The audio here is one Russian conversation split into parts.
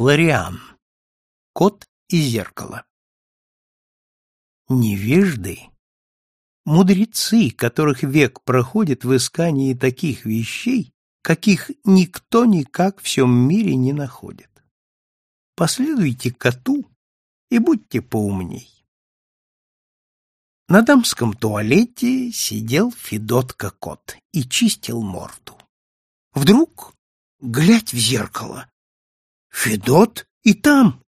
Флориан. Кот и зеркало. Невежды, мудрецы, которых век проходит в искании таких вещей, каких никто никак в всем мире не находит. Последуйте коту и будьте поумней. На дамском туалете сидел Федотка-кот и чистил морду. Вдруг, глядь в зеркало, Федот и там,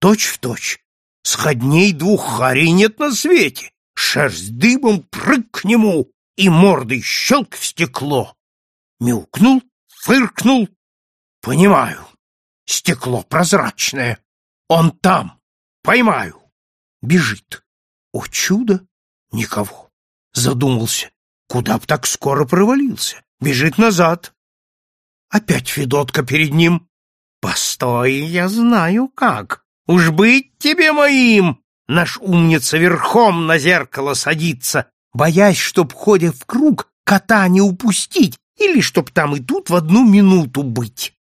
точь в точь, сходней двух харей нет на свете, шерсть дыбом прыг к нему и мордой щелк в стекло. Мяукнул, фыркнул. Понимаю, стекло прозрачное. Он там, поймаю. Бежит. О чудо! Никого. Задумался, куда б так скоро провалился. Бежит назад. Опять Федотка перед ним. Постой, я знаю как. Уж быть тебе моим! Наш умница верхом на зеркало садится, боясь, чтоб, ходя в круг, кота не упустить или чтоб там и тут в одну минуту быть.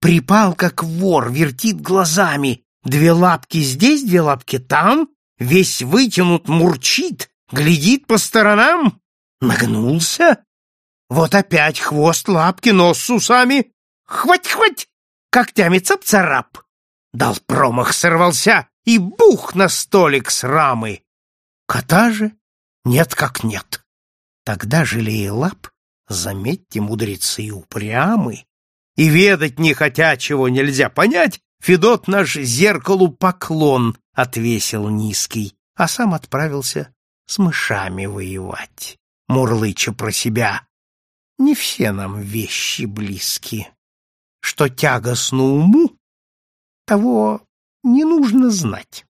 Припал, как вор, вертит глазами. Две лапки здесь, две лапки там, весь вытянут, мурчит, глядит по сторонам. Нагнулся. Вот опять хвост, лапки, нос с усами. Хвать-хвать! Когтями цап-царап. Дал промах, сорвался и бух на столик с рамы. Кота же нет как нет. Тогда, жалея лап, заметьте, мудрецы упрямы, и ведать не хотя, чего нельзя понять, Федот наш зеркалу поклон отвесил низкий, а сам отправился с мышами воевать, мурлыча про себя. Не все нам вещи близки. Что тягостно уму, того не нужно знать.